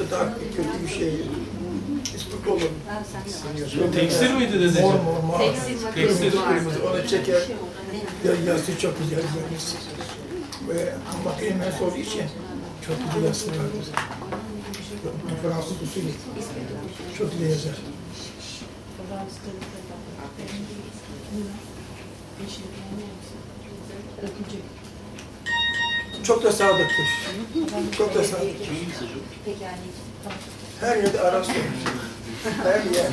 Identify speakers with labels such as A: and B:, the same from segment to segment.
A: da daha kötü bir şey. İsmi kolum.
B: Tekstil miydi dedeciğim?
A: Mor mor mor.
C: Tekstil.
A: Kırmızı. Onu çeker. Yazısı çok güzel görmüş. Ve makine mühendisi olduğu için çok güzel yazısı vardır. Fransız usulü. Çok güzel yazar. Çok da sadıktır. Çok da sadıktır. Her yerde arası Her yerde.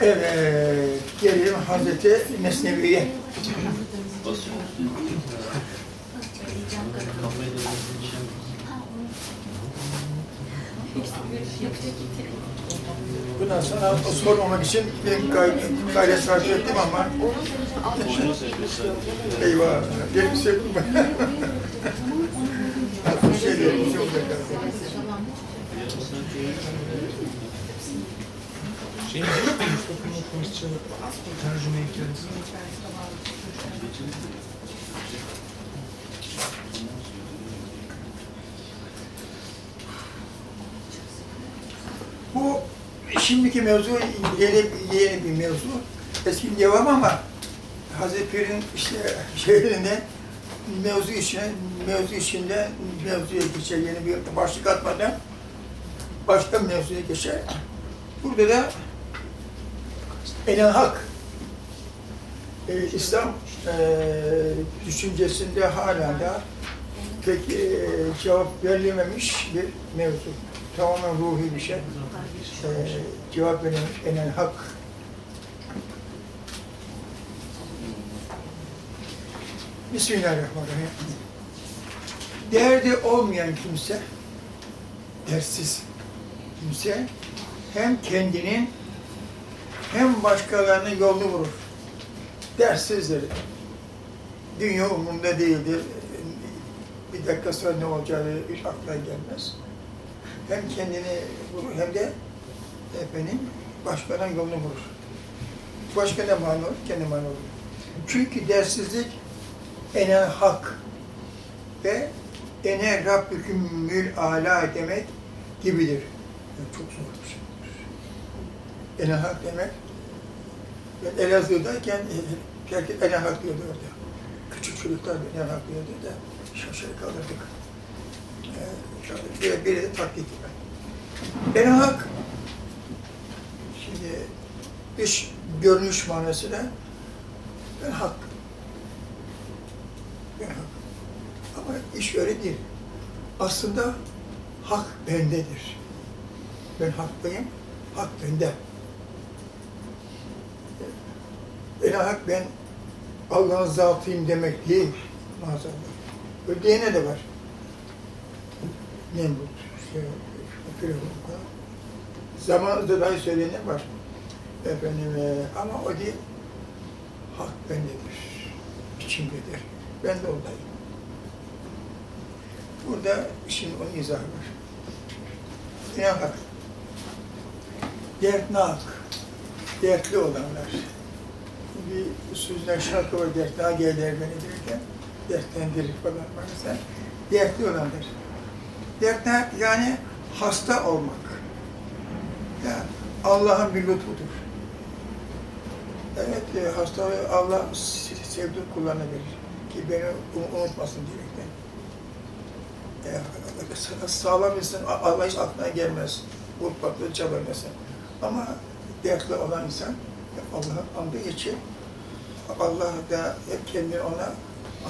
A: Evet, gelelim Hazreti Mesnevi'ye. Bundan sonra o sormamak için bir gay gayret sarf ettim ama eyvah, benim sevdim ben. Bir şey değil, bir şey olacak.
B: Şey.
A: Bu şimdiki mevzu yeni, yeni bir mevzu. Eski devam ama Hazreti Pir'in işte şehrinde mevzu içine, mevzu içinde mevzuya geçer. Yeni bir başlık atmadan başka mevzuya geçer. Burada da Enel Hak e, İslam e, düşüncesinde hala da pek e, cevap verilememiş bir mevzu. Tamamen ruhi bir şey. E, cevap verilmiş Enel Hak. Bismillahirrahmanirrahim. Derdi olmayan kimse, dersiz kimse hem kendinin hem başkalarının yolunu vurur. Dersizdir. Dünya umurunda değildir. Bir dakika sonra ne olacağı hiç aklına gelmez. Hem kendini vurur hem de efendim başkalarının yolunu vurur. Başka ne mani olur? Kendi mani olur. Çünkü dersizlik enel hak ve ene rabbükümül ala demek gibidir. Yani çok zor bir şey. Enel hak demek ben Elazığ'dayken herkes enel hak diyordu orada. Küçük çocuklar da enel hak diyordu da şaşırı kalırdık. Ee, bir, biri de taklit. Enel hak şimdi dış görünüş manasıyla ben hak. Ben hak. Ama iş öyle değil. Aslında hak bendedir. Ben haklıyım, hak bende. En hak ben Allah'ın zatıyım demek değil maazallah. Öyle diyene de var. Nemrut, işte, Firavun. Zamanında dahi söyleyene var. Efendim, e, ama o değil. Hak bendedir, içimdedir. Ben de oradayım. Burada şimdi onun izahı var. Hak. Dertnak, dertli olanlar. Bir sözler şarkı var, dertna gelir beni derken, dertlendirir falan varsa, dertli olanlar. Dertnak yani hasta olmak. Yani Allah'ın bir lütfudur. Evet, e, hastalığı Allah sevdiği kullarına verir. Ki beni unutmasın diyerekten. E, sağlam insan, Allah hiç aklına gelmez. Unutmakla çabalmasın. Ama dertli olan insan Allah'ın andığı için Allah da hep kendini ona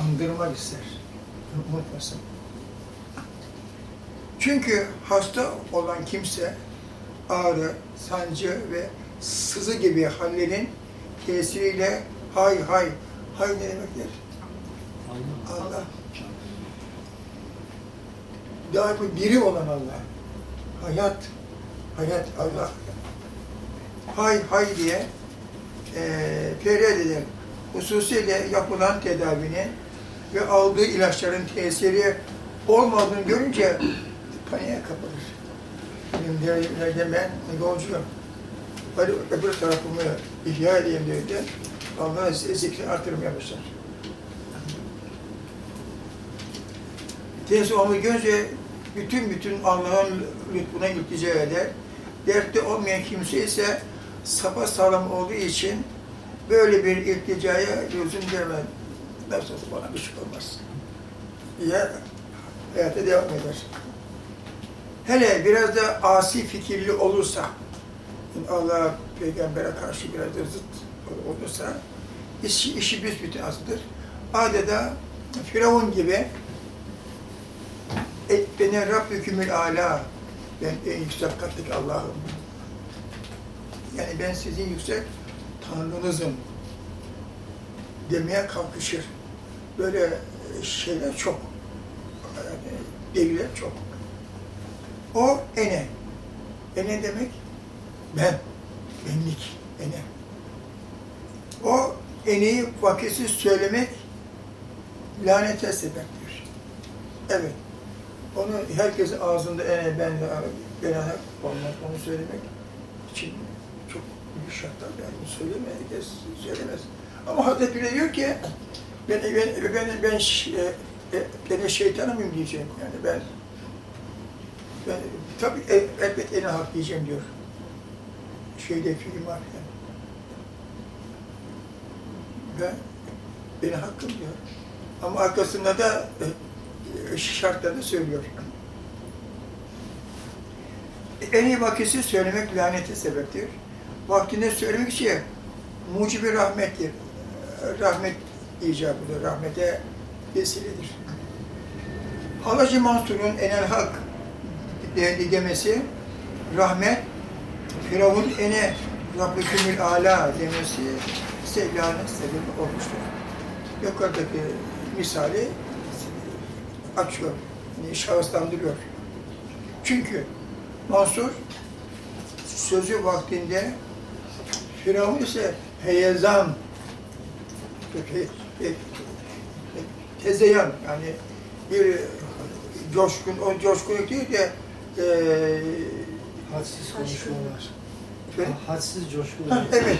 A: andırmak ister. Unutmasın. Çünkü hasta olan kimse ağrı, sancı ve sızı gibi hallerin tesiriyle hay hay, hay ne demektir? Allah. Daima diri olan Allah. Hayat, hayat Allah. Hay hay diye e, feryat eder. Hususiyle yapılan tedavinin ve aldığı ilaçların tesiri olmadığını görünce paniğe kapılır. Derdim ben yolcuyum. Hadi öbür tarafımı ihya edeyim derken Allah'ın zikrini artırmaya başlar. Teyze onu görünce bütün bütün Allah'ın lütfuna iltica eder. Dertte olmayan kimse ise sapa sağlam olduğu için böyle bir ilticaya lüzum görmez. Nasıl bana bir şey olmaz. Ya hayata devam eder. Hele biraz da asi fikirli olursa, yani Allah peygambere karşı biraz da zıt olursa, işi, işi büsbütün azdır. Adeta Firavun gibi "E, beni Rabbükümül Ala, ben en yüksek kattaki Allah'ım. Yani ben sizin yüksek Tanrınızım demeye kalkışır. Böyle şeyler çok. Yani deliller çok. O ene. Ene demek ben. Benlik. Ene. O eneyi vakitsiz söylemek lanete sebeptir. Evet. Onu herkesin ağzında ene ben ben olmak onu söylemek için çok büyük şartlar yani söyleme herkes söylemez. Ama Hazreti bile diyor ki ben ben ben ben, ben şeytanı mıyım diyeceğim yani ben ben tabii e, elbet en hak diyeceğim diyor. Şeyde film var yani. Ben benim hakkım diyor. Ama arkasında da e, şartlarını söylüyor. En iyi vakisi söylemek lanete sebeptir. Vaktinde söylemek için mucibi rahmettir. Rahmet icabıdır, rahmete vesiledir. Halacı Mansur'un enel hak demesi, rahmet, Firavun ene Rabbükümül ala demesi sevlanın sebebi olmuştur. Yukarıdaki misali açıyor, şahıslandırıyor. Çünkü Mansur sözü vaktinde Firavun ise heyecan, he- he- tezeyan yani bir coşkun, o coşkunluk değil de eee
D: Hadsiz konuşmalar.
A: şöyle-
D: Hadsiz coşku.
A: Ha, evet.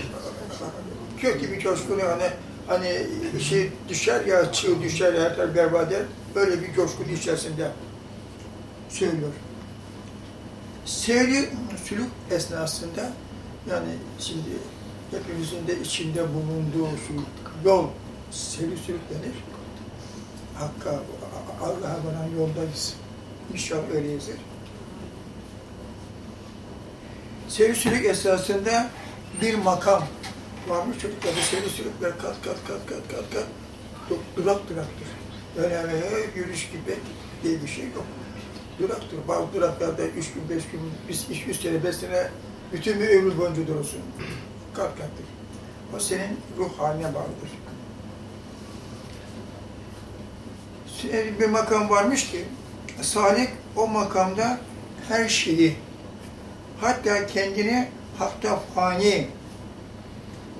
A: Kötü bir coşkunu hani hani şey düşer ya çığ düşer her taraf berbat eder. Böyle bir coşkunun içerisinde söylüyor. Seyri sülük esnasında yani şimdi hepimizin de içinde bulunduğu şu yol seyri sülük denir. Hakka, Allah'a varan yoldayız. İnşallah öyleyizdir. Seyir esasında bir makam varmış çocuklarda seyir sülükler kat kat kat kat kat kat du- durak duraktır. Öyle yürüyüş gibi diye bir şey yok. Duraktır. Bazı duraklarda üç gün, beş gün, biz üç, üç sene, beş sene bütün bir ömür boyunca durursun. Kat kattır. O senin ruh haline bağlıdır. Bir makam varmış ki Salik o makamda her şeyi hatta kendini hakta fani,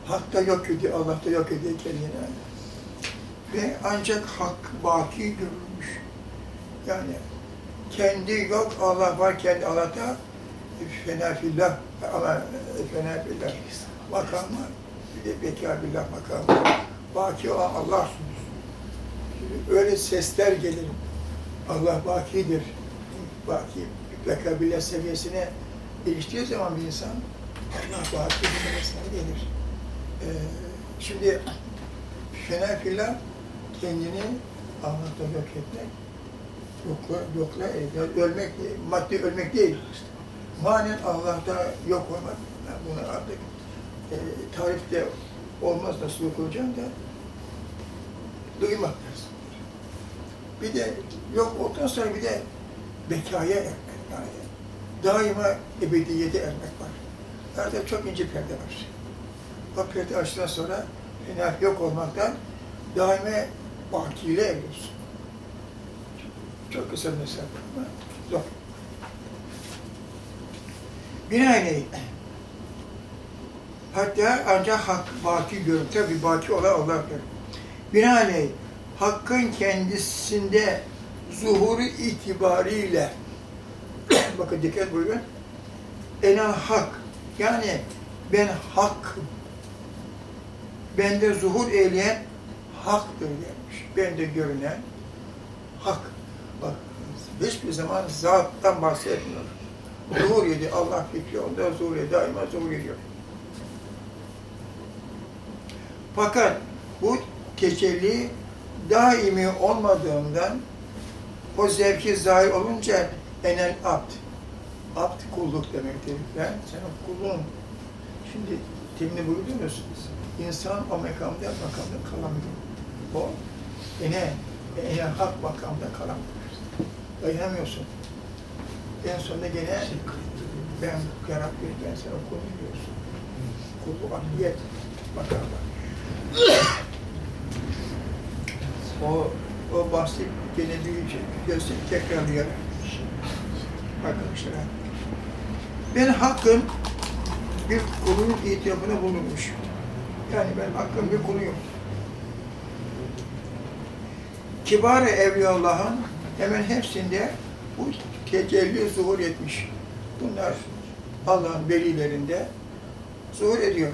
A: hakta yok ediyor, Allah'ta yok ediyor kendini. Ve ancak hak baki görülmüş. Yani kendi yok, Allah var, kendi Allah'ta fena fillah, Allah fena fillah makamı, bir de bekar billah makamı. Baki olan Allah. Öyle sesler gelir. Allah bakidir. Baki, bekar billah seviyesine eriştiği zaman bir insan baki bilmesine gelir. Ee, şimdi fena fillah kendini Allah'ta yok etmek, yokla, yokla e, ölmek, maddi ölmek değil. Manen Allah'ta yok olmak. Yani bunu artık e, tarifte olmaz nasıl yok olacağını da duymak lazım. Bir de yok olduktan sonra bir de bekaya ermek daima ebediyete ermek var. Arada çok ince perde var. O perde açtıktan sonra fena yok olmaktan daima bakiyle eriyorsun. Çok kısa bir mesafe ama zor. Binaenaleyh hatta ancak hak baki görür. Tabi baki olan Allah'tır. Binaenaleyh hakkın kendisinde zuhuru itibariyle bakın dikkat buyurun. Enel hak yani ben hak bende zuhur eyleyen haktır demiş. Bende görünen hak. Bak hiçbir zaman zattan bahsetmiyor. Zuhur yedi Allah fikri onda zuhur yedi daima zuhur ediyor. Fakat bu tecelli daimi olmadığından o zevki zahir olunca enel abd. Abd kulluk demektir. Ben senin kulluğun. Şimdi temini buyurdunuz. İnsan o makamda makamda kalamıyor. O ene, ene hak makamda kalamıyor. Dayanamıyorsun. En sonunda gene ben Yarabbi, ben sana kul diyorsun. Kullu ahliyet makamda. o, o bahsi gene büyüyecek. Gösterip tekrarlayalım. Arkadaşlar. Ben hakkın bir kulun itirafına bulunmuş. Yani ben hakkın bir kuluyum. Kibar-ı Evliyaullah'ın hemen hepsinde bu tecelli zuhur etmiş. Bunlar Allah'ın velilerinde zuhur ediyor.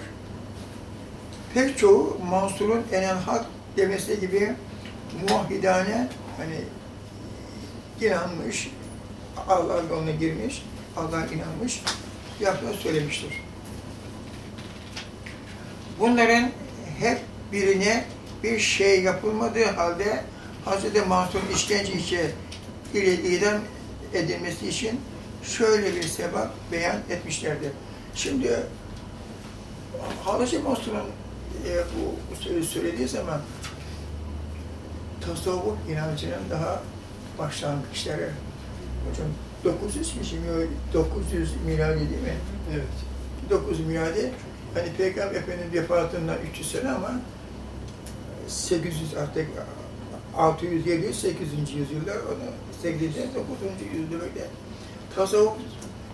A: Pek çoğu Mansur'un enen hak demesi gibi muahhidane hani inanmış, Allah yoluna girmiş, Allah'a inanmış, laflar söylemiştir. Bunların hep birine bir şey yapılmadığı halde Hz. Mansur'un işkence içe ile idam edilmesi için şöyle bir sebep beyan etmişlerdir. Şimdi Hz. Mansur'un e, bu söylediği zaman tasavvuf inancının daha başlangıçları. Hocam 900 mi şimdi 900 miladi değil mi?
D: Evet.
A: 900 miladi hani Peygamber Efendimiz vefatından 300 sene ama 800 artık 600, 700, 800. yüzyıllar onu 8. 9. yüzyılda böyle tasavvuf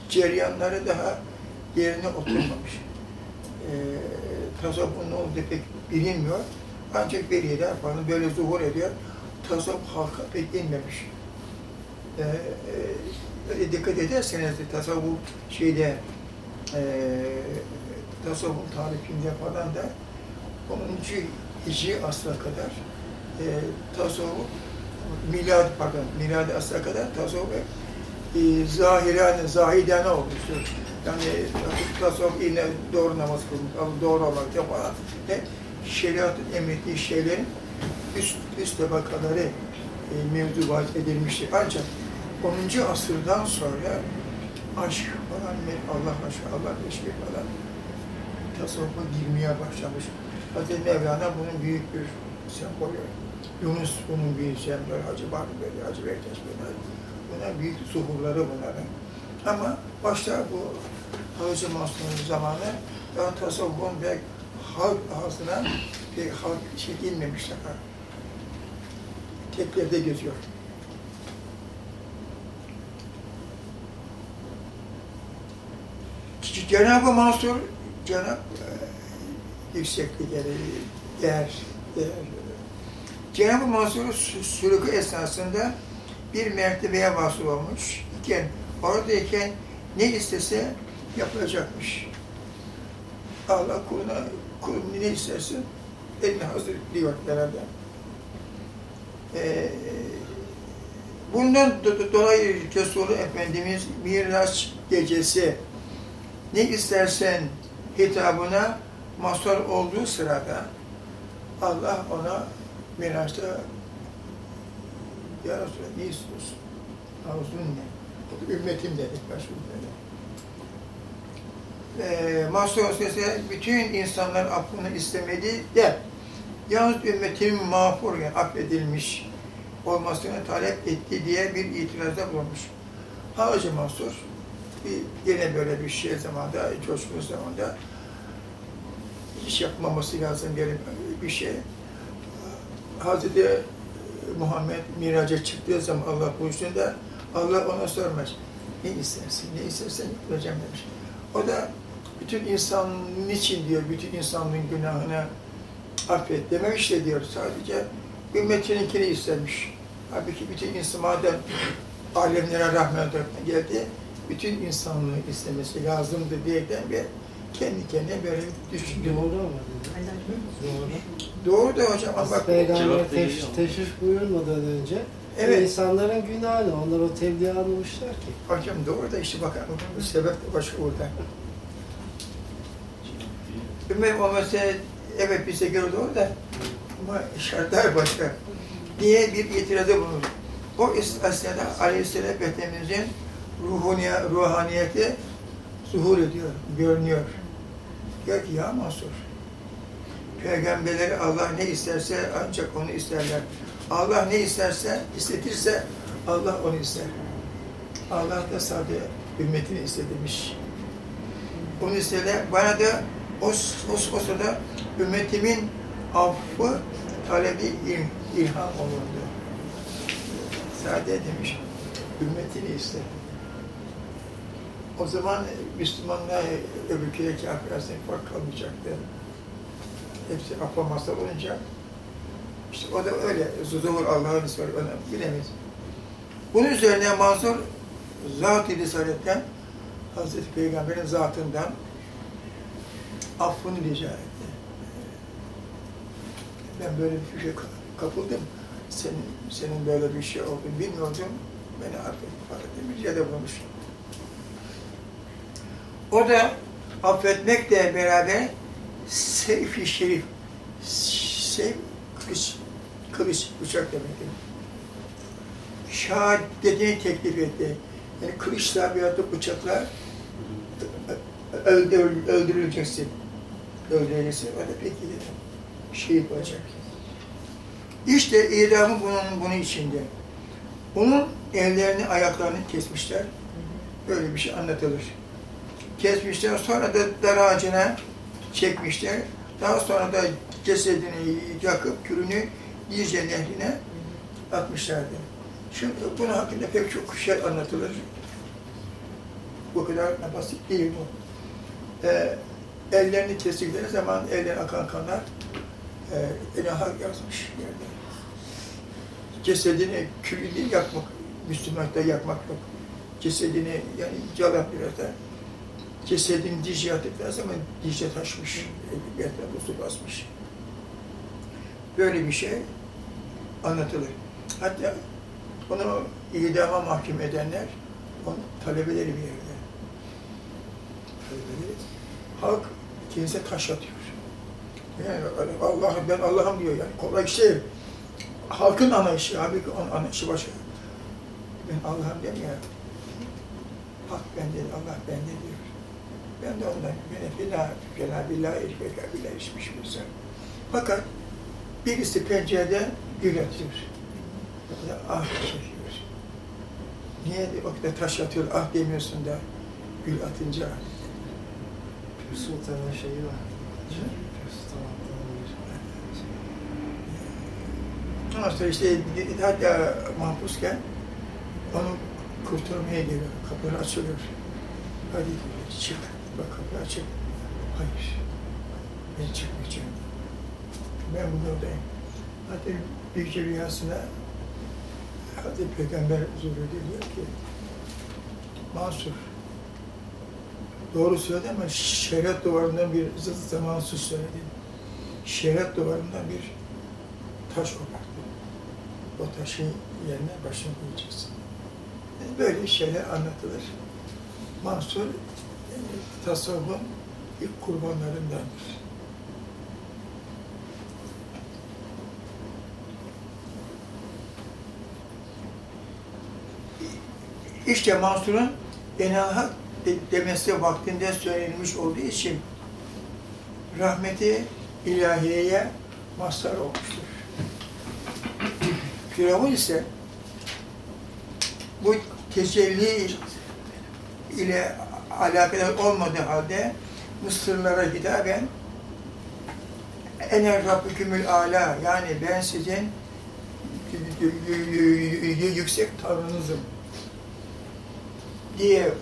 A: ceryanları daha yerine oturmamış. Ee, tasavvufun ne olduğu pek bilinmiyor. Ancak beriyeler falan böyle zuhur ediyor. Tasavvuf halka pek inmemiş. Ee, e, dikkat ederseniz de tasavvuf şeyde e, tasavvuf tarifinde falan da 10. Hicri asra kadar e, tasavvuf milad pardon milad asra kadar tasavvuf e, zahirane, zahidane olmuştur. Yani tasavvuf yine doğru namaz kılmak, doğru olarak yaparak hep şeriatın emrettiği şeylerin üst, üst tabakaları e, mevzubat edilmiştir. Ancak 10. asırdan sonra aşk falan, Allah aşkı, Allah eşki falan tasavvufa girmeye başlamış. Hazreti Mevlana bunun büyük bir sembolü. Yunus bunun bir sembolü, Hacı Bahri böyle, Hacı Bektaş böyle. Bunlar büyük zuhurları bunların. Ama başta bu Hacı Mahsun'un zamanı daha tasavvufun pek halk ağzına pek halk çekilmemişler. Teklerde geziyor. Cenab-ı Mansur, Cenab e, yükseklikleri, değer, değer. Cenab-ı Mansur'un sülükü esnasında bir mertebeye vasıl olmuş iken, oradayken ne istese yapılacakmış. Allah kuluna, kulun ne istersin, eline hazır diyor herhalde. Ee, bundan do- dolayı Resulü Efendimiz Miraç gecesi ne istersen hitabına mazhar olduğu sırada Allah ona Miraç'ta Ya Resulallah ne istiyorsun? Arzun ne? Ümmetim dedi. Resulullah. Ee, Mahsur Sesi bütün insanlar affını istemedi de yalnız ümmetim mağfur yani affedilmiş olmasını talep etti diye bir itirazda bulunmuş. Hacı Mahsur bir, yine böyle bir şey zamanda, coşkun zamanda hiç yapmaması lazım bir, bir şey. Hazreti Muhammed miraca çıktığı zaman Allah buluştuğunda Allah ona sormaz. Ne istersin, ne istersen yapacağım demiş. O da bütün insanın için diyor, bütün insanlığın günahını affet dememiş de diyor. Sadece ümmetininkini istemiş. Halbuki bütün insan madem alemlere rahmet geldi, bütün insanlığı istemesi lazımdı diyerekten bir kendi kendine böyle düşündü.
D: Doğru ama. Doğru.
A: Doğru da hocam ama bak
D: Peygamber teş, teşrif buyurmadan önce
A: Evet.
D: insanların günahını onlar o tebliğ almışlar ki.
A: hocam doğru da işte bakın bu sebep de başka burada. Ömer olmasa evet bize göre doğru da ama şartlar başka diye bir itirazda bulunur. O es- aslında Aleyhisselam Efendimiz'in ruhaniye, ruhaniyeti zuhur ediyor, görünüyor. Diyor ki ya Mansur, peygamberleri Allah ne isterse ancak onu isterler. Allah ne isterse, istetirse Allah onu ister. Allah da sadece ümmetini istedirmiş. Onu istedi. Bana da o, o, o sırada ümmetimin affı talebi il, ilham olurdu. Sade demiş, ümmetini iste. O zaman Müslümanlar öbürküye kafir arasında fark kalmayacaktı. Hepsi affa mazhar olunca işte o da öyle. Zuhur Allah'ın ismi onu bilemeyiz. Bunun üzerine Mansur Zat-ı Risaletten Hazreti Peygamber'in zatından affını rica etti. Ben böyle bir şey kapıldım. Senin, senin böyle bir şey olduğunu bilmiyordum. Beni affet ya da bulmuş. O da affetmekle beraber seyf-i şerif, seyf, kılıç, kılıç, bıçak demektir. Şehadetini teklif etti. Yani kılıçla veyahut da bıçakla öldür, öldürüleceksin. Öldürüleceksin. O da peki dedi. Şehit olacak. İşte idamı bunun, bunun içinde. Onun ellerini, ayaklarını kesmişler. Böyle bir şey anlatılır. Kesmişler, sonra da dar ağacına çekmişler. Daha sonra da cesedini yakıp kürünü Dicle nehrine atmışlardı. Şimdi bunun hakkında pek çok şey anlatılır. Bu kadar basit değil bu. Ee, ellerini kestikleri zaman elden akan kanlar e, ilaha yazmış yerde. Cesedini külünü yakmak, Müslümanlıkta yakmak yok. Cesedini yani yalan biraz da cesedini Dicle attıkları zaman Dicle taşmış, etrafı su basmış. Böyle bir şey anlatılır. Hatta onu idama mahkum edenler, onun talebeleri bir yerde. Talebeleri, halk kendisine taş atıyor. Yani Allah ben Allah'ım diyor yani kolay bir şey. Halkın anlayışı, onun anlayışı başka. Ben Allah'ım demiyor. Hak bende, Allah bende diyor. Ben de ondan, beni billah, billah, billah, billah, billah içmiş insan. Fakat birisi pencereden gül atıyor. Ah çekiyor. Niye o kadar taş atıyor, ah demiyorsun da gül atınca
D: Pir Sultan'ın şeyi var. Abdülhamid.
A: Ondan sonra işte hatta mahpusken onu kurtarmaya geliyor. Kapıları açılıyor. Hadi çık. Bak kapı açık. Hayır. Ben çıkmayacağım. Ben buradayım. Hatta bir rüyasına Hazreti Peygamber huzurunda diyor ki Mansur doğru söyledi ama şeriat duvarından bir zıt zamansız söyledi. Şeriat duvarından bir taş koparttı. O taşın yerine başını koyacaksın. Böyle şeyler anlatılır. Mansur tasavvufun ilk kurbanlarındandır. İşte Mansur'un de- demesi vaktinde söylenmiş olduğu için rahmeti ilahiyeye mazhar olmuştur. Firavun ise bu tecelli ile alakadar olmadığı halde Mısırlara hitaben Ene Rabbükümül Ala yani ben sizin yüksek tanrınızım diye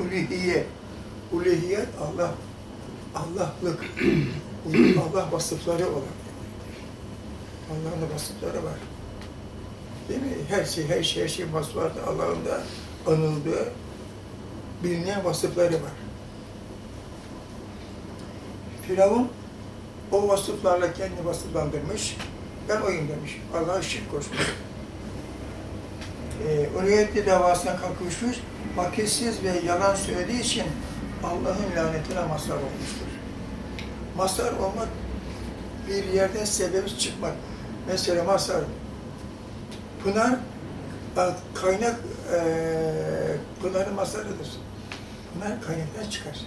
A: uluhiye, uluhiyet Allah, Allah'lık, Allah vasıfları olan. Allah'ın da vasıfları var. Değil mi? Her şey, her şey, her şey vasfı var. Allah'ın da anıldığı, bilinen vasıfları var. Firavun o vasıflarla kendini vasıflandırmış. Ben oyum demiş. Allah'a şirk koşmuş. Ee, Uriyetli davasına kalkışmış. Vakitsiz ve yalan söylediği için Allah'ın lanetine mazhar olmuştur. Mazhar olmak bir yerden sebebi çıkmak. Mesela mazhar Pınar bak, kaynak eee Pınar'ın mazharıdır. Pınar kaynaktan çıkar.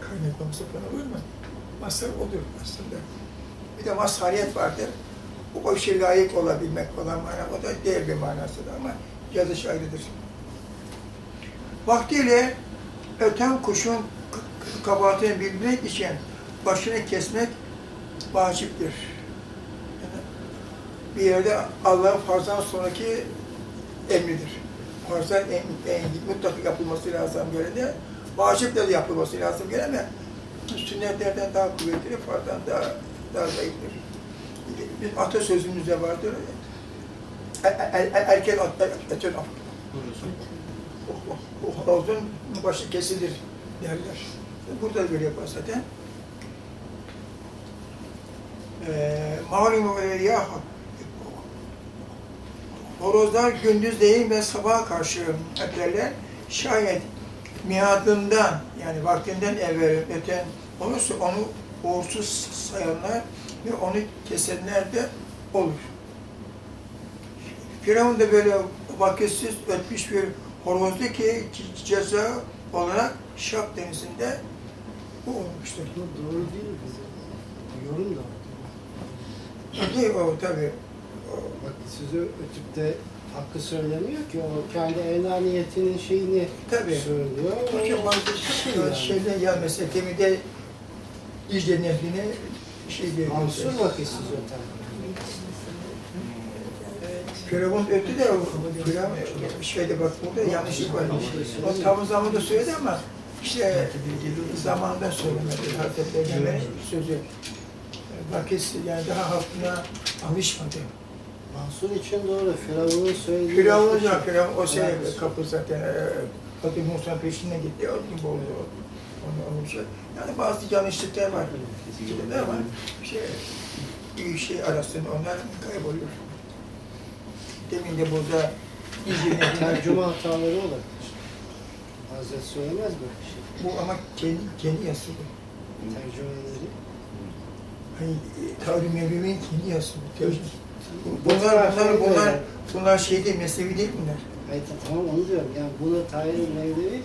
A: Kaynak olmasa Pınar olur mu? Mazhar odur aslında. Bir de mazhariyet vardır. O işe layık olabilmek olan mana, o da diğer bir manasıdır ama yazış ayrıdır. Vaktiyle öten kuşun kabahatini bilmek için başını kesmek vaciptir. Yani bir yerde Allah'ın farzdan sonraki emridir. Farzdan en, en, mutlaka yapılması lazım görene, vaciple de yapılması lazım görene, sünnetlerden daha kuvvetli, farzdan daha, daha zayıftır. Bir atasözümüzde vardır, er, er, erken o horozun başı kesilir derler. Burada böyle yapar zaten. Ee, malum ya horozlar gündüz değil ve sabaha karşı öterler. Şayet miadından yani vaktinden evvel öten olursa onu uğursuz sayanlar ve onu kesenler de olur. Firavun da böyle vakitsiz ötmüş bir horozdu ki ceza olarak Şap denizinde bu olmuştur.
D: Doğru değil mi? Yorum da.
A: Değil o tabii.
D: Sizi ötüp de hakkı söylemiyor ki o kendi enaniyetinin şeyini
A: Tabii.
D: söylüyor.
A: Hocam
D: O şey yani.
A: şeyden ya mesela temide İcde Nehri'ne şey diyor.
D: Mansur vakitsiz öter.
A: Firavun öttü de o Firavun şeyde bak burada yanlışlık var. O tam zamanında söyledi ama işte zamanında söylemedi. Hazreti Peygamber'in sözü. Vakit yani daha halkına alışmadı.
D: Mansur için doğru. Firavun'un söylediği...
A: Firavun hocam, Firavun o şey
D: Evet.
A: kapı zaten e, Hazreti Musa'nın peşinden gitti, o gibi oldu. Onu, onu şey. Yani bazı yanlışlıklar var. Fikirde ama şey, bir şey arasında onlar kayboluyor. Demin de burada izlediğim
D: Tercüme hataları olabilir. Hazret söylemez bir şey.
A: bu ama kendi, kendi yazısı bu.
D: Tercümeleri.
A: Hani e, Tavri Mevlevi'nin kendi yazısı bu. Bunlar, bunlar, bunlar,
D: böyle.
A: bunlar şey değil, meslevi değil bunlar.
D: Hayır tamam onu diyorum. Yani bunu Tahir Mevlevi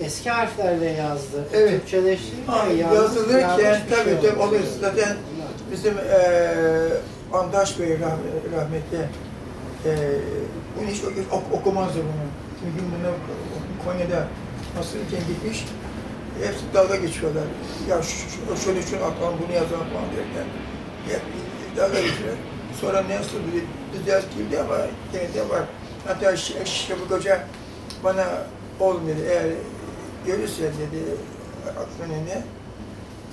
D: e, eski harflerle yazdı.
A: Evet.
D: Türkçeleştirirken yanlış-
A: yazılırken tabii
D: şey
A: tabii olur. Zaten bizim eee Andaş Bey rah- rahmetli eee bunu hiç ok- okumazdı bunu. Çünkü bunu Konya'da asılırken gitmiş. Hepsi dalga geçiyorlar. Ya şu, şöyle şunu atalım, bunu yazalım falan derken. Hep dalga geçiyorlar. Sonra ne yaz girdi ama gene de var. Hatta Ş- Şefik Hoca bana dedi, eğer görürsen dedi aklına ne?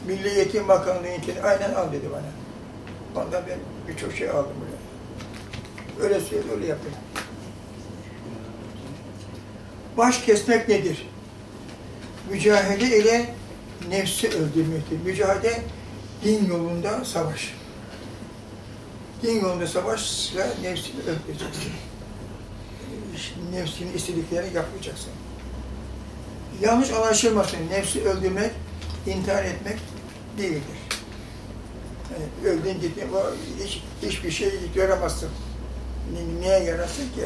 A: Milli Eğitim Bakanlığı'nkini aynen al dedi bana. Ondan ben birçok şey aldım böyle. Öyle söyledi, öyle yaptım. Baş kesmek nedir? Mücahede ile nefsi öldürmektir. Mücahede din yolunda savaş. Din yolunda savaşla nefsini öldüreceksin. Nefsinin istediklerini yapmayacaksın. Yanlış anlaşılmasın. Nefsi öldürmek, intihar etmek değildir. Yani öldün gittin, hiç, hiçbir şey göremezsin. Ni- Niye yarasın ki?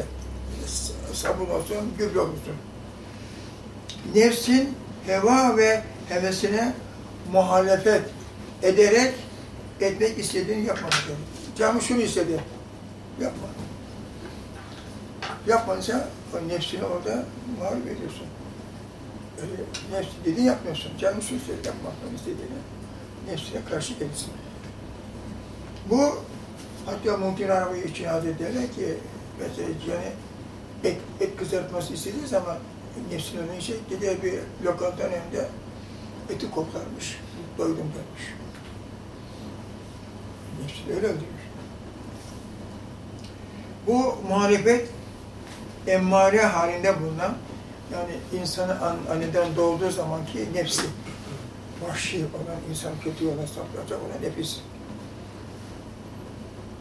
A: Sabun olsun, gübre olsun. Nefsin heva ve hevesine muhalefet ederek etmek istediğini yapmamak gerekir. Canım şunu istedi, yapma. Yapmansa o nefsini orada mağlup ediyorsun. Öyle nefsi dediğini yapmıyorsun. Canım şunu istedi, yapmaktan istediğini nefsine karşı gelirsin. Bu hatta Muhtin Arabi için Hazretleri ki mesela yani et, et kızartması istediği zaman nefsin önüne şey gider bir lokantanın önünde eti koklarmış, doydum dermiş. Nefsini öyle öldürmüş. Bu muhalefet emmare halinde bulunan yani insanı an, anneden doğduğu zamanki nefsi vahşi olan insan kötü yola saplayacak olan nefis.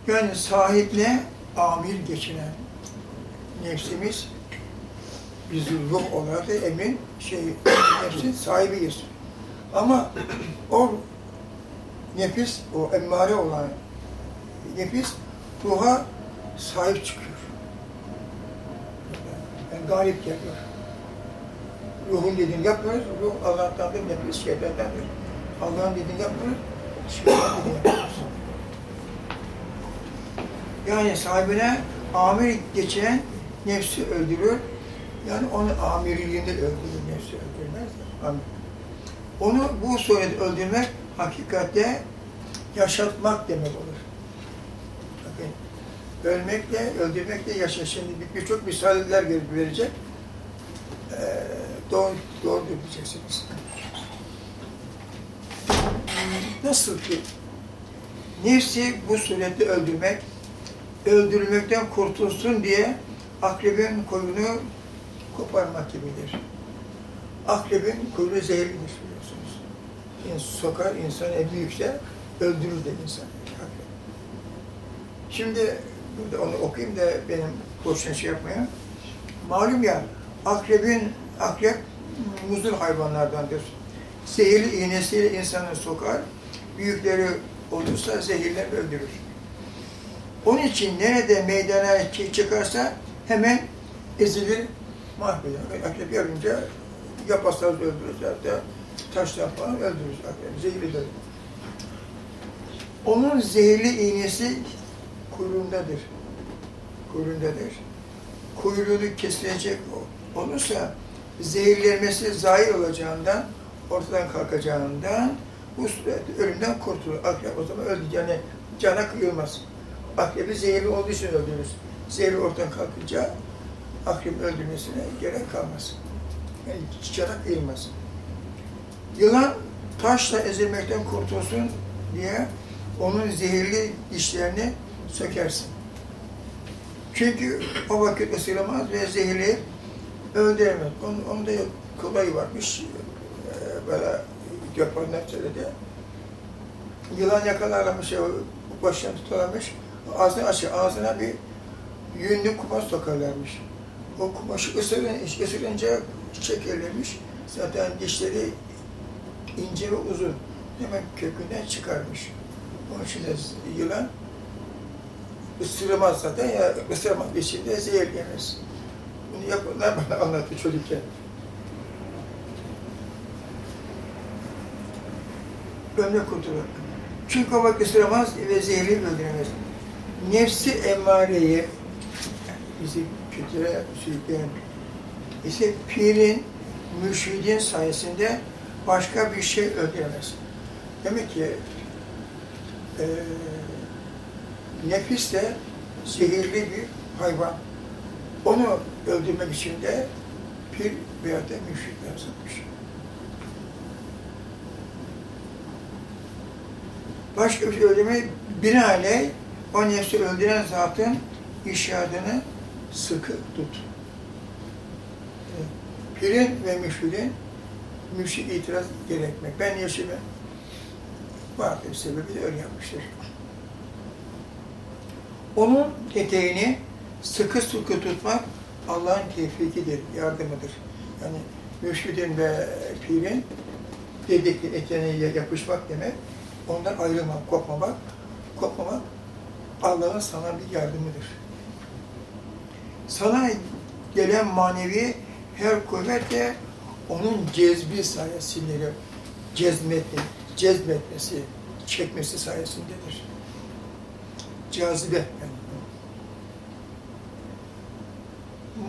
A: Yani sahiple amir geçinen nefsimiz biz ruh olarak da emin şey nefsin sahibiyiz. Ama o nefis, o emmare olan nefis ruha sahip çıkıyor. Yani galip geliyor. Ruhun dediğini yapmıyoruz, ruh Allah'tandır, nefis şeylerdendir. Allah'ın dediğini yapmıyoruz, şeytan dediğini yapıyoruz. Yani sahibine amir geçen nefsi öldürür. Yani onun amirliğini öldürür, nefsi öldürmez. de. Amir. Onu bu surette öldürmek hakikatte yaşatmak demek olur. Ölmekle, öldürmekle yaşa. Şimdi bir- birçok misaller verecek. Ee, doğru, doğru diyeceksiniz. Nasıl ki nefsi bu surette öldürmek, öldürülmekten kurtulsun diye akrebin koyunu koparmak gibidir. Akrebin kuyruğu zehirlidir biliyorsunuz. Yani sokar insan en büyükse öldürür de insan. Akrep. Şimdi onu okuyayım da benim boşuna şey yapmaya. Malum ya akrebin akrep muzur hayvanlardandır. Zehirli iğnesiyle insanı sokar, büyükleri olursa zehirler öldürür. Onun için nerede meydana çı- çıkarsa hemen ezilir, mahveder. Akrep görünce ya paslar öldürürüz ya da taşlar falan öldürürüz akrebi, zehirlidir. Onun zehirli iğnesi kuyruğundadır. Kuyruğundadır. Kuyruğu kesilecek olursa zehirlenmesi zahir olacağından, ortadan kalkacağından bu ölümden kurtulur. Akrep o zaman öldü. Yani cana kıyılmaz. Akrebi zehirli olduğu için öldürürüz. Zehri ortadan kalkınca akrebin öldürmesine gerek kalmaz. Yani cana kıyılmaz. Yılan taşla ezilmekten kurtulsun diye onun zehirli dişlerini sökersin. Çünkü o vakit ısırılmaz ve zehirli öldüremez. Onun, onun da kolayı varmış. Ee, böyle Japonlar söyledi. Yılan yakalarlamış, o başını tutarlamış. Ağzını açıyor. Ağzına bir yünlü kumaş sokarlarmış. O kumaşı ısırın, ısırınca şekerlemiş. Zaten dişleri ince ve uzun. Hemen kökünden çıkarmış. Onun için yılan ısırmaz zaten ya ısırmak için de zehir yemez. Bunu yapanlar bana anlattı çocukken. Ömre kurtulur. Çünkü o vakit ısıramaz ve zehri öldüremez. Nefsi emmareyi bizi kötüye sürükleyen ise pirin, mürşidin sayesinde başka bir şey öldüremez. Demek ki eee nefis de zehirli bir hayvan. Onu öldürmek için de pir veya da müşrik yazılmış. Başka bir şey öldürmeyi binaenaleyh o nefsi öldüren zatın işadını sıkı tut. Pirin ve müşridin müşrik itiraz gerekmek. Ben yaşımı vardı bir sebebi de öyle yapmıştır. Onun eteğini sıkı sıkı tutmak Allah'ın tevfikidir, yardımıdır. Yani mürşidin ve pirin dedikleri eteğine yapışmak demek, ondan ayrılmak, kopmamak, kopmamak Allah'ın sana bir yardımıdır. Sana gelen manevi her kuvvet de onun cezbi sayesinde cezmetmesi, cezmetmesi, çekmesi sayesindedir. Cazibe. Yani.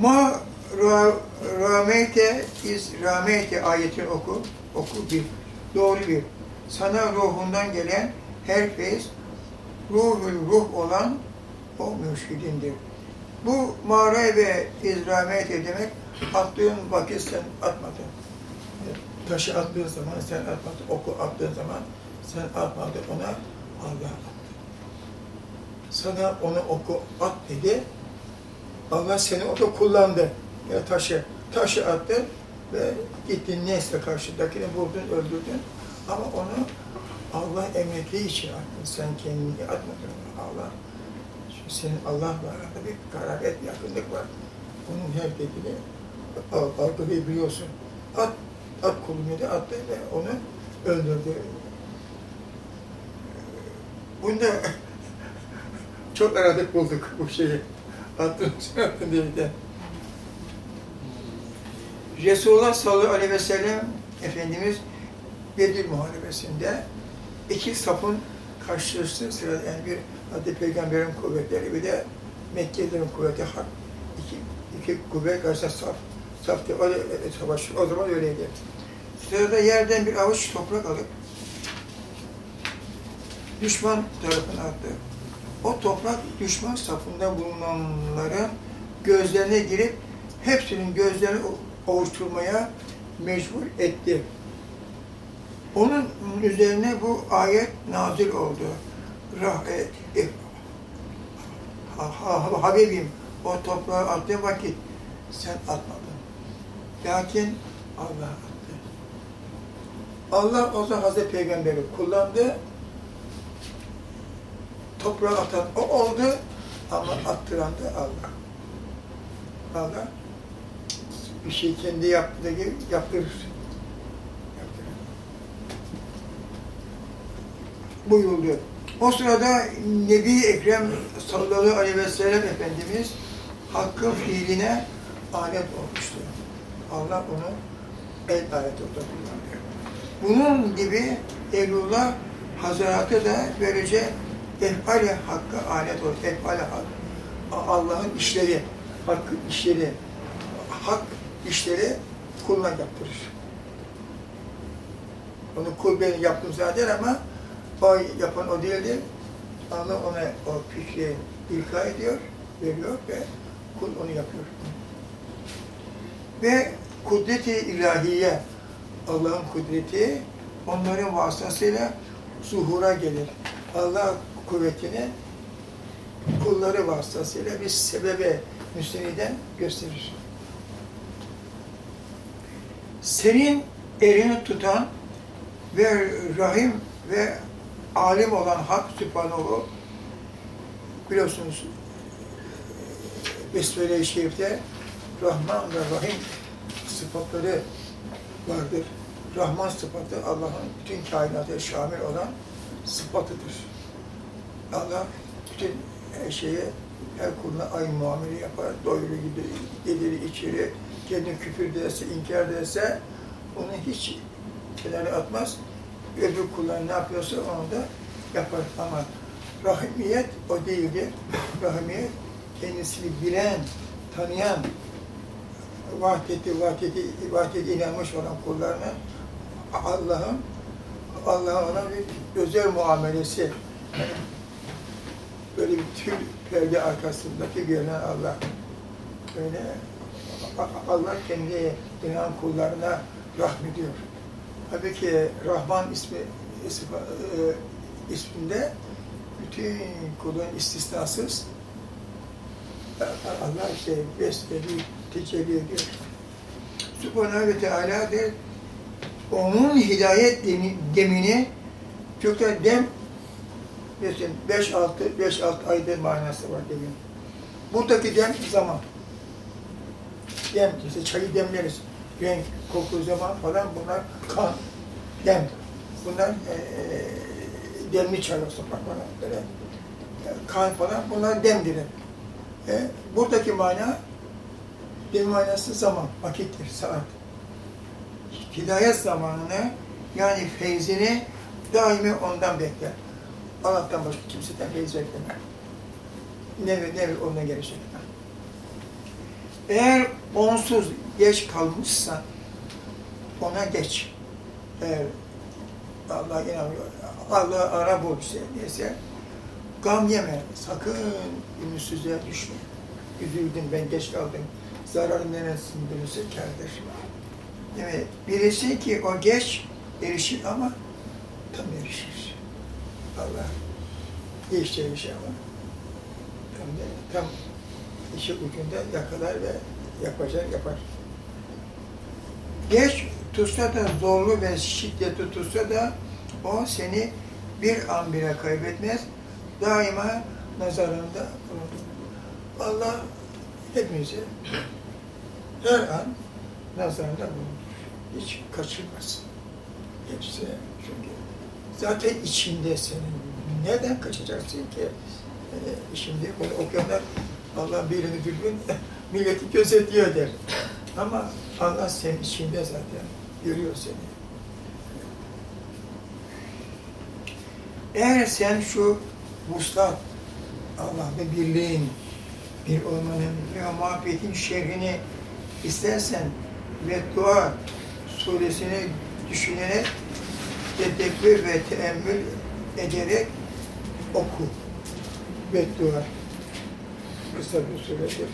A: Ma ra, rameyte iz rameyte ayetini oku, oku bir. Doğru bir. Sana ruhundan gelen her feyiz ruhul ruh olan o mürşidindir. Bu mağara ve izramete demek attığın vakit sen atmadın. Taşı attığın zaman sen atmadın. Oku attığın zaman sen atmadın. Ona Allah attı. Sana onu oku at dedi. Allah seni orada kullandı. Ya taşı, taşı attı ve gittin neyse karşıdakini vurdun, öldürdün. Ama onu Allah emrettiği için attın. Sen kendini atmadın. Allah. Senin Allah'la arada bir karabet, yakınlık var. Onun her dediğini al- algılayabiliyorsun. At, at kolunu da attı ve onu öldürdü. Bunda çok aradık bulduk bu şeyi. Attın diye de. Resulullah sallallahu aleyhi ve sellem Efendimiz Bedir Muharebesi'nde iki safın karşılaştığı sırada yani bir Hazreti Peygamber'in kuvvetleri bir de Mekkelilerin kuvveti hak. İki, iki kuvvet karşısında saf. Saf diye öyle e, savaş. O zaman öyleydi. Sırada yerden bir avuç toprak alıp düşman tarafına attı. O toprak düşman safında bulunanların gözlerine girip hepsinin gözlerini ovuşturmaya mecbur etti. Onun üzerine bu ayet nazil oldu. Rah, e, e, ha, ha, Habibim, o toprağı attığı vakit sen atmadın. Lakin Allah attı. Allah o zaman Hazreti Peygamber'i kullandı. Toprağı atan o oldu ama attıran da Allah. Allah bir şey kendi yaptığı gibi yaptırır. Yaptırır. Buyurdu. O sırada Nebi Ekrem sallallahu aleyhi ve sellem Efendimiz hakkın fiiline alet olmuştu. Allah onu el alet oldu. Bunun gibi Eylullah Hazretleri da böylece efali hakkı alet olur. Efali hak. Allah'ın işleri, hakkın işleri, hak işleri kuluna yaptırır. Onu kul ben yaptım zaten ama o yapan o değildir. Allah ona o fikri ilka ediyor, veriyor ve kul onu yapıyor. Ve kudreti ilahiye, Allah'ın kudreti onların vasıtasıyla zuhura gelir. Allah kuvvetini kulları vasıtasıyla bir sebebe müsteniden gösterir. Senin elini tutan ve rahim ve alim olan Hak Sübhanehu biliyorsunuz Besmele-i Şerif'te Rahman ve Rahim sıfatları vardır. Rahman sıfatı Allah'ın bütün kainata şamil olan sıfatıdır. Allah bütün her şeye, her kuluna aynı muamele yapar. Doyuru gelir, içeri, kendi küfür derse, inkar derse onu hiç kenara atmaz. Öbür kullar ne yapıyorsa onu da yapar. Ama rahimiyet o değildir. Rahimiyet kendisini bilen, tanıyan, vahdeti, vahdeti, vahdeti inanmış olan kullarına Allah'ın Allah'ın ona bir özel muamelesi. Böyle bir tül perde arkasındaki görünen Allah. Böyle Allah kendi inanan kullarına rahmediyor. Tabii ki Rahman ismi, ismi e, isminde bütün kulun istisnasız Allah işte besbelli tecelli ediyor. Subhanahu ve Teala de onun hidayet demi, demini Türkler dem mesela 5 6 5 6 ayda manası var demin. Buradaki dem zaman. Dem işte çayı demleriz. Renk, koku, zaman falan bunlar kan, dem. Bunlar e, demli çay olsun bak böyle. E, kan falan bunlar demdir. E, buradaki mana dem manası zaman, vakittir, saat. Hidayet zamanını yani feyzini daimi ondan bekler. Allah'tan başka kimseden feyz bekleme. Ne ve ne ve ondan gelecek. Eğer onsuz geç kalmışsan ona geç. Eğer Allah inanmıyor, Allah ara bul işte neyse gam yeme, sakın ümitsizliğe düşme. Üzüldüm, ben geç kaldım. Zararın neresinde bilirse kârdır. Evet, birisi ki o geç erişir ama tam erişir. Allah değiştirmiş ama tam, da, tam işi ucunda yakalar ve yapacak yapar. Geç tutsa da zorlu ve şiddetli tutsa da o seni bir an bile kaybetmez. Daima nazarında. Allah hepimizi her an nazarında bulunur. Hiç kaçırmaz. Hepsi zaten içinde senin. Neden kaçacaksın ki? Ee, şimdi bunu okuyanlar Allah birini bir gün milleti gözetliyor der. Ama Allah senin içinde zaten görüyor seni. Eğer sen şu vuslat, Allah'la birliğin, bir olmanın ve muhabbetin şerrini istersen ve dua suresini düşünerek tedebbür ve teemmül ederek oku. Beddua. Kısa bir suredir.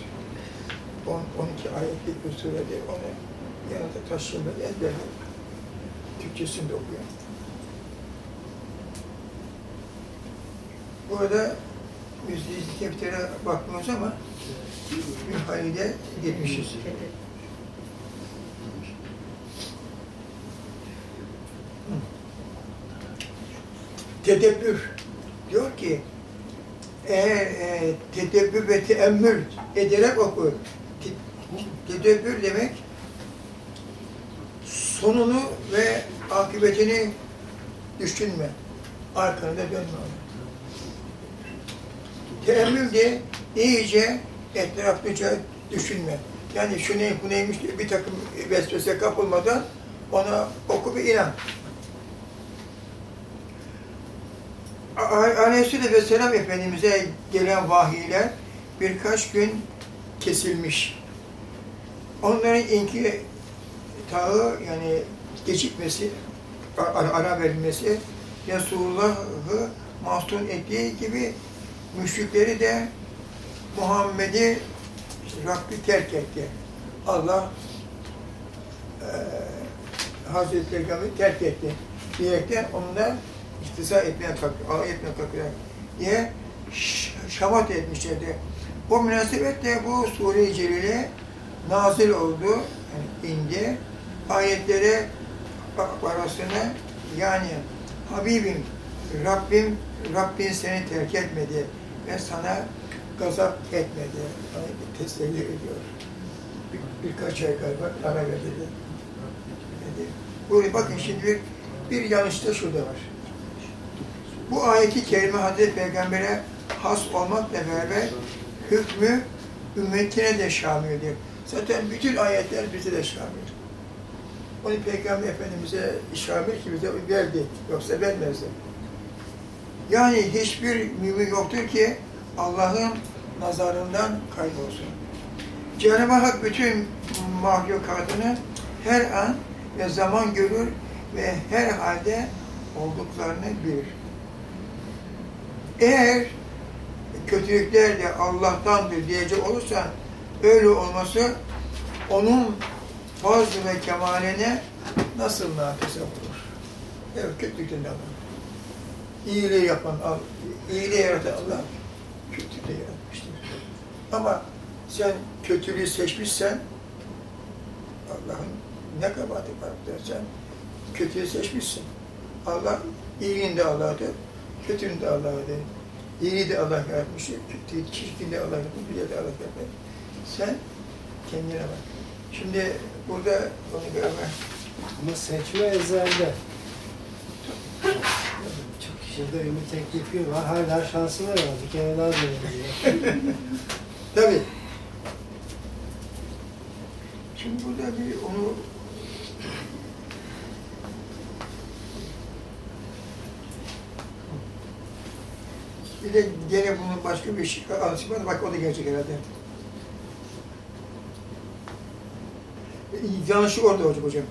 A: 10, 12 ayetlik bir suredir. Onu yanında taşıyamadı ezberle. Türkçesini de okuyor. Bu arada biz deftere bakmıyoruz ama bir halde gitmişiz. Tedebbür diyor ki eğer e, tedebbür ve teemmül ederek oku. Te- Tedebbür demek sonunu ve akıbetini düşünme. Arkana da dönme. Teemmül de iyice etraflıca düşünme. Yani şu ne, bu neymiş bir takım vesvese kapılmadan ona oku ve inan. Aleyhisselatü Vesselam Efendimiz'e gelen vahiyler birkaç gün kesilmiş. Onların inki tağı yani gecikmesi, ara verilmesi Resulullah'ı mahzun ettiği gibi müşrikleri de Muhammed'i Rabbi terk etti. Allah eee Hazreti Peygamber'i terk etti. Diyerekten onunla ihtisa etmeye kalkıyor, alay etmeye kalkıyor diye ş- şamat etmişlerdi. O münasebetle bu Sure-i Celile nazil oldu, yani indi. Ayetlere arasına yani Habibim, Rabbim, Rabbin seni terk etmedi ve sana gazap etmedi. Yani teselli ediyor. Bir, birkaç ay galiba ara verdi. Dedi. Bakın şimdi bir, bir yanlış da şurada var. Bu ayeti kerime Hazreti Peygamber'e has olmakla beraber hükmü ümmetine de şamildir. Zaten bütün ayetler bize de şamil. Onu Peygamber Efendimiz'e şamil ki bize verdi. Yoksa vermezdi. Yani hiçbir mümin yoktur ki Allah'ın nazarından kaybolsun. Cenab-ı Hak bütün mahlukatını her an ve zaman görür ve her halde olduklarını bilir. Eğer kötülükler de Allah'tandır diyecek olursan öyle olması onun fazl ve kemaline nasıl nakısa olur? Evet, kötülükten de Allah. İyiliği yapan Allah, iyiliği yaratan Allah kötülüğü de yaratmıştır. Ama sen kötülüğü seçmişsen Allah'ın ne kabahati var dersen kötüyü seçmişsin. Allah iyiliğin de Kötülüğün de Allah'dır. İyiliği de Allah kötüyü, çirkin de Allah yaratmış, bir de Allah yaratmış. Sen kendine bak. Şimdi burada onu görme.
D: Ama seçme ezelde. Burada ümit teklifi var. Hala şansı var ama bir kere daha deneyeceğim.
A: Tabii. Şimdi burada bir onu bir de gene bunun başka bir şey anlatışı var. Bak o da gelecek herhalde. Yanlışlık orada olacak hocam.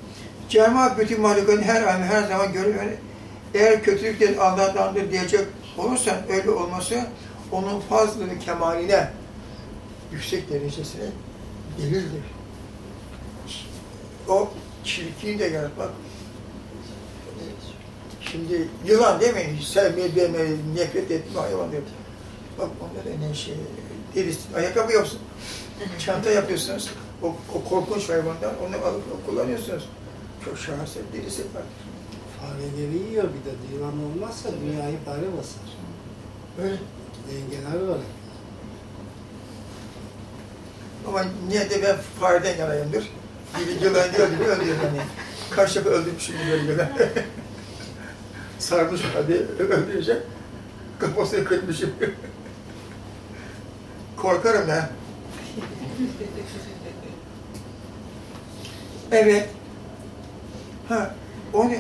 A: Cenab-ı bütün mahlukatın her an her zaman görür. Eğer kötülükten Allah'tandır diyecek olursan öyle olması onun fazlı ve kemaline yüksek derecesine delildir. O çirkin de yaratmak. Şimdi yılan değil mi? Hiç sevmeye, beğenmeye, nefret etme hayvan diyor. Bak onda da ne şey, deriz, ayakkabı yapsın. Çanta yapıyorsunuz. O, o korkunç hayvandan onu alıp kullanıyorsunuz. çok şaheser birisi vardır.
D: Fareleri yiyor bir de divan olmazsa dünyayı fare basar.
A: Öyle.
D: Dengeler var.
A: Ama niye de ben fareden yanayımdır. Bir yılan diyor gibi öldürüyor beni. Kaç defa öldürmüşüm yılan. Sarmış hadi öldürecek. Kafasını kırmışım. Korkarım ya. Evet. Ha, onu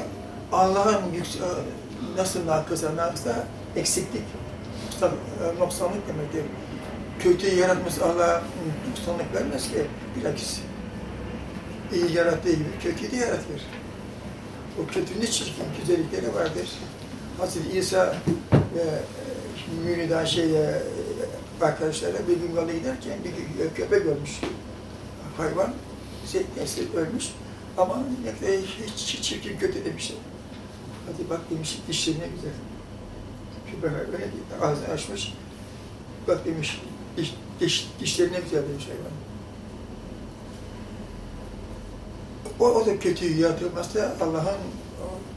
A: Allah'ın yüksek, nasıl nakısa nakısa eksiklik, e, noksanlık demektir. Kötüyü yaratmış Allah noksanlık vermez ki bilakis. İyi yarattığı gibi kötüyü de yaratır. O kötünün çirkin güzellikleri vardır. Hazreti İsa ve e, Mürida şeyle e, arkadaşlarla bir gün yola giderken bir kö- köpek ölmüş. Hayvan neyse ölmüş. Ama ne hiç, çirkin kötü demişler. Hadi bak demiş dişleri ne güzel. Köpek öyle ağzını açmış. Bak demiş diş, diş, dişleri ne güzel demiş hayvan. O, o da kötüyü yaratılmazsa Allah'ın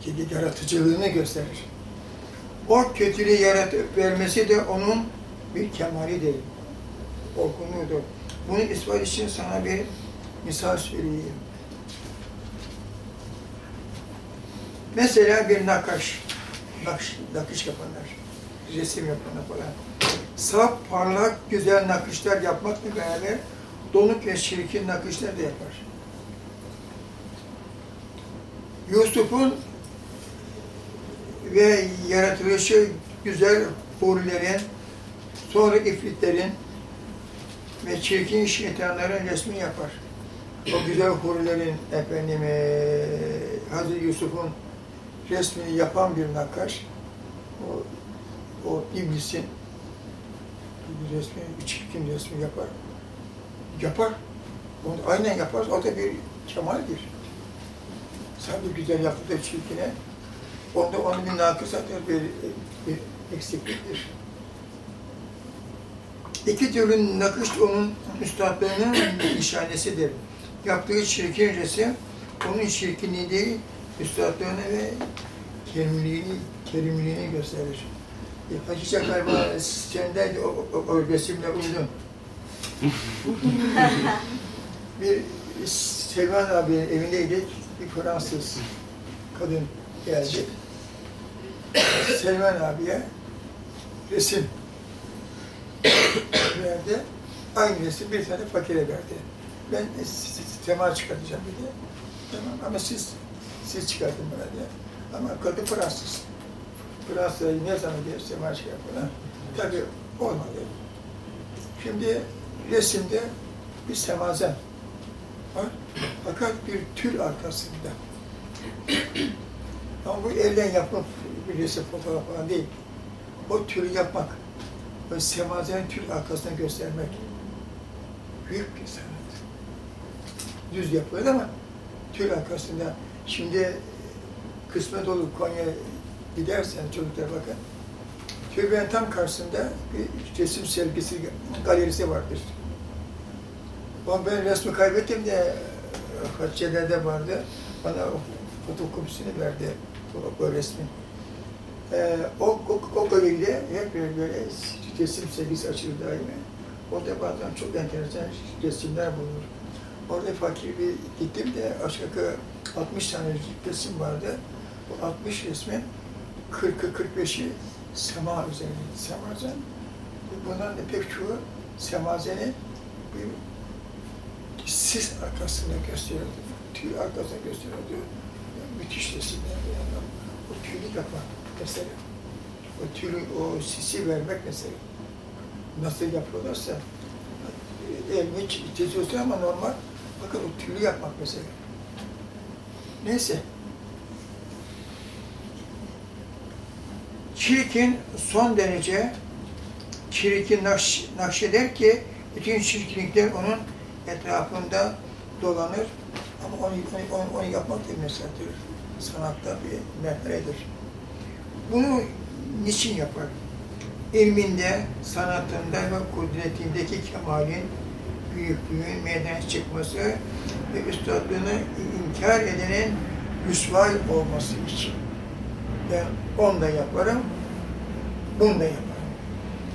A: kendi yaratıcılığını gösterir. O kötülüğü yaratıp vermesi de onun bir kemali değil. Olgunluğudur. Bunu ispat için sana bir misal söyleyeyim. Mesela bir nakaş, nakış, nakış yapanlar, resim yapanlar falan. Saf, parlak, güzel nakışlar yapmakla beraber donuk ve çirkin nakışlar da yapar. Yusuf'un ve yaratılışı güzel hurilerin, sonra ifritlerin ve çirkin şeytanların resmini yapar. O güzel hurilerin efendim eee, Hazreti Yusuf'un resmini yapan bir nakkaş, o, o iblisin resmi, çirkin resmi yapar. Yapar. Onu aynen yapar. O da bir kemaldir. Sadece güzel yaptı da çirkine. Onda onun bir nakısadır, bir, bir eksikliktir. İki türlü nakış onun üstadlığının nişanesidir. Yaptığı çirkin resim, onun çirkinliği değil, üstadlığını ve kerimliğini, kerimliğini gösterir. E, Hakikaten galiba senden o, o, o resimle uyudun. bir Selman abinin evindeydik, bir Fransız kadın geldi. Selman abiye resim verdi. Aynı resim bir tane fakire verdi. Ben tema çıkartacağım dedi. Tamam ama siz siz çıkartın bana diye. Ama kadın Fransız. Fransa'ya ne zaman diye tema çıkartmadan. Tabii olmadı. Şimdi resimde bir semazen var. Fakat bir tül arkasında. Ama bu elden yapıp bir resim fotoğraf falan değil. O tülü yapmak, o semazenin tül arkasını göstermek büyük bir sanat. Düz yapıyor ama tül arkasında şimdi kısmet olur Konya gidersen çocuklar bakın. Türbenin tam karşısında bir resim sergisi, galerisi vardır. Ben resmi kaybettim de Hatice'lerde vardı. Bana o fotokopisini verdi o, o resmin. Ee, o, o, o galeride hep böyle, resim sergisi açılır daima. Orada bazen çok enteresan resimler bulunur. Orada fakir bir gittim de aşağı yukarı 60 tane resim vardı. Bu 60 resmin 40'ı 45'i sema üzerine. Semazen. Bunların da pek çoğu semazeni bir sis arkasında gösteriyordu. Tüy arkasında gösteriyordu. Yani müthiş resimler. Yani o tüylü yapmak mesela. O tüylü, o sisi vermek mesela. Nasıl yapıyorlarsa elini çiziyorsun ama normal. Bakın o tüylü yapmak mesela. Neyse. Çirkin son derece çirkin nakş, nakşeder ki bütün çirkinlikler onun etrafında dolanır. Ama onu, onu, onu yapmak da bir meseledir. Sanatta bir merhaledir. Bunu niçin yapar? İlminde, sanatında ve kudretindeki kemalin, büyüklüğün meydana çıkması ve üstadlığını inkar edenin rüsvay olması için. Ben onu da yaparım, bunu da yaparım.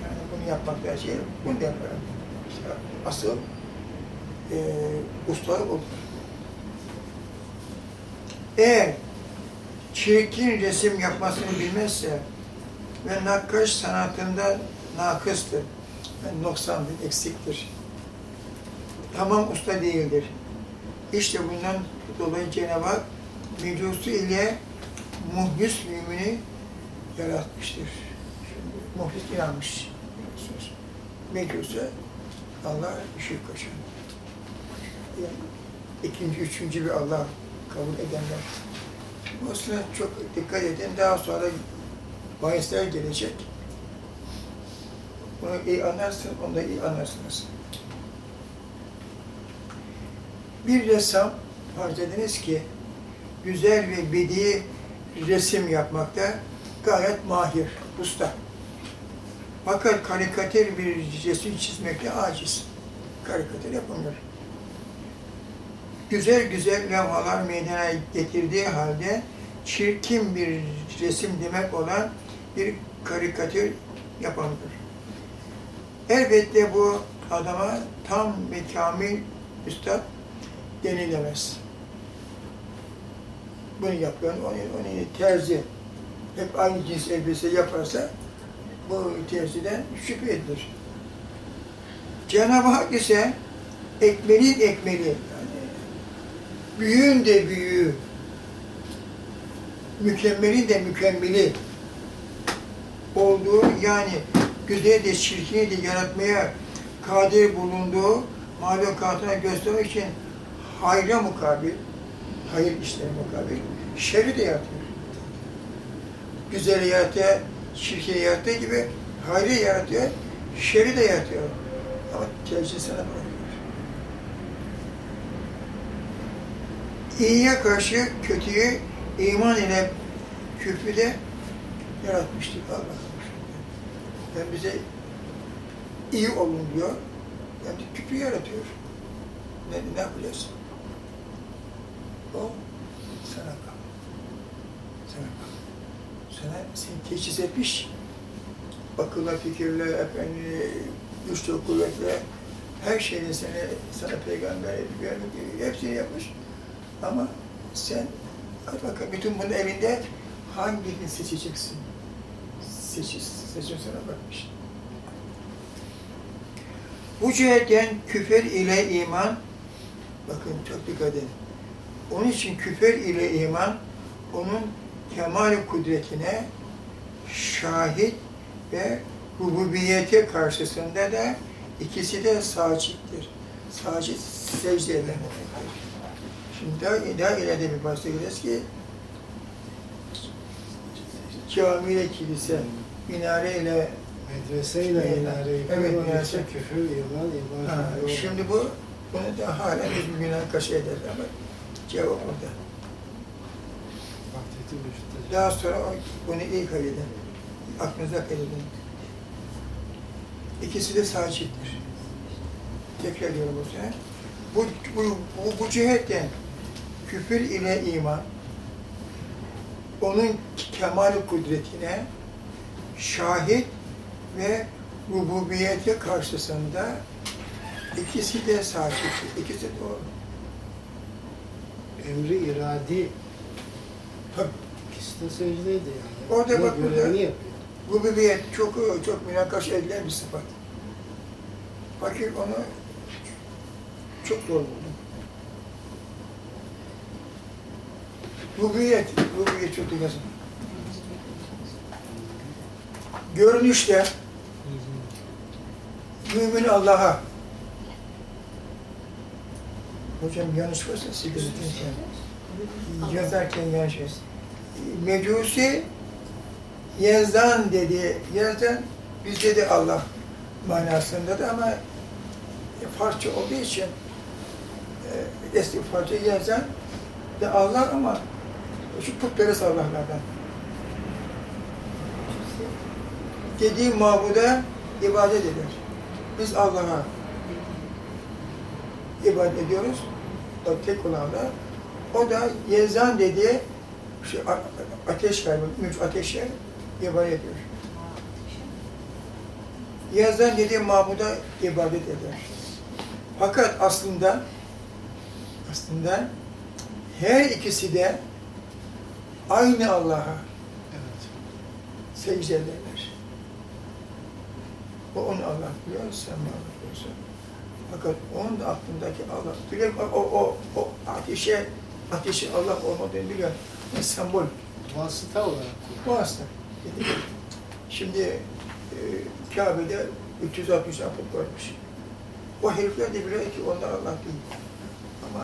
A: Yani bunu yapmak da şey, bunu da yaparım. İşte asıl e, ustalık odur. Eğer çirkin resim yapmasını bilmezse ve nakkaş sanatında nakıstır, yani noksandır, eksiktir. Tamam usta değildir. İşte bundan dolayı Cenab-ı Hak mecusu ile muhlis mümini yaratmıştır. Muhlis inanmış. Mecusu Allah ışık koşan. İkinci, üçüncü bir Allah kabul edenler. Bu çok dikkat edin. Daha sonra bahisler gelecek. Bunu iyi anlarsın, onu da iyi anlarsınız. Bir ressam farz ediniz ki güzel ve bedi resim yapmakta gayet mahir, usta. Fakat karikatür bir resim çizmekte aciz. Karikatür yapamıyor. Güzel güzel levhalar meydana getirdiği halde çirkin bir resim demek olan bir karikatür yapamıyor. Elbette bu adama tam ve kamil üstad denilemez. Bunu yapan, onu, onu terzi, hep aynı cins elbise yaparsa bu terziden şüphe edilir. Cenab-ı Hak ise ekmelin ekmeli, büyüğün de büyüğü, mükemmelin de mükemmeli olduğu yani güzeli de çirkini de yaratmaya kadir bulunduğu mahlukatına göstermek için hayra mukabil, hayır işleri mukabil, şerri de yaratıyor. Güzeli yaratıyor, çirkini yarattığı gibi hayrı yaratıyor, şerri de yaratıyor. Ama tercih sana bırakıyor. İyiye karşı kötüyü iman ile küfrü de yaratmıştır Allah. Yani bize iyi olun diyor, yani küfrü yaratıyor. Ne, ne yapacağız? O sana kal. Sana kal. Sana seni teçhiz etmiş. Akılla, fikirle, efendi, güçle, kuvvetle, her şeyle seni, sana peygamber hepsini yapmış. Ama sen, bakalım, bütün bunun elinde hangisini seçeceksin? Seçim, seçim sana bakmış. Bu cihetten küfür ile iman, bakın çok dikkat edin. Onun için küfür ile iman, onun kemal kudretine şahit ve rububiyeti karşısında da ikisi de sacittir. Sacit secde demektir. Şimdi daha, daha ileride bir bahsedeceğiz ki cami ile kilise, minare ile
D: Medreseyle
A: Evet,
D: minareyi
A: evet, minare.
D: için küfür.
A: Ha,
D: yolu.
A: şimdi bu, bunu da hala biz münakaşa ederiz ama cevap burada. Daha sonra bunu iyi kaydedin. Aklınıza kaydedin. İkisi de sacittir. Tekrar ediyorum bu sefer. Bu, bu, bu, bu cihetten küfür ile iman, onun kemal kudretine şahit ve rububiyeti karşısında ikisi de sacittir. İkisi de doğru.
D: Emri iradi.
A: Tabii.
D: İkisi de secdeydi yani.
A: Orada bak burada-. Rububiyet çok çok münakaşa edilen bir sıfat. Fakir onu çok zor buldu. Rububiyet, rububiyet çok lazım. Görünüşte mümin Allah'a Hocam varsa siz düzeltin. Yazarken yanlış var. Mecusi Yazdan dedi, Yazdan biz dedi Allah manasında da ama Farsça olduğu için e, eski Farsça Yazdan de Allah ama şu putperest Allah'lardan. Dediği mabuda ibadet eder. Biz Allah'a ibadet ediyoruz. O tek olan da O da Yezdan dediği şey, ateş galiba, üç ateşe ibadet ediyor. Yezdan dediği mabuda ibadet eder. Fakat aslında aslında her ikisi de aynı Allah'a
B: Evet.
A: secde ederler. O onu Allah biliyor, sen Allah biliyorsun? Fakat onun da aklındaki Allah biliyor, o, o, o ateşe, ateşi Allah olmadığını biliyor. Ne sembol,
D: Vasıta olarak.
A: hasta. Şimdi e, Kabe'de 360 aput varmış. O herifler de biliyor ki onlar Allah değil.